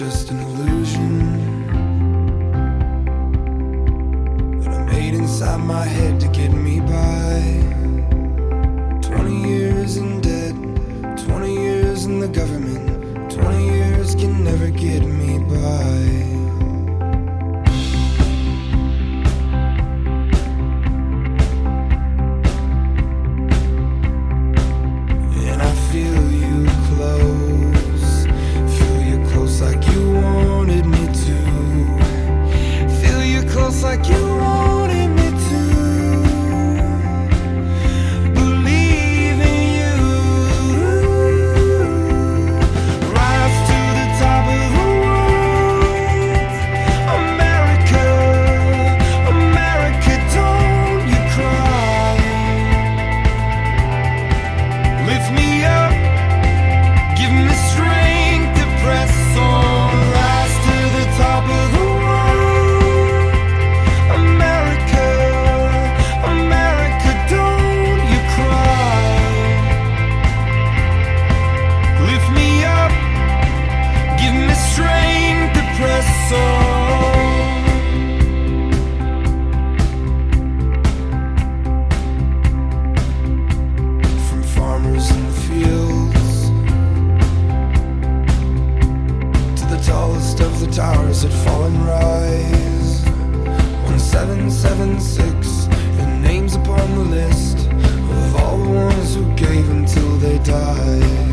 just an illusion that I made inside my head to get me by. 20 years in debt, 20 years in the government, 20 years can never get me by. 1776, your name's upon the list of all the ones who gave until they died.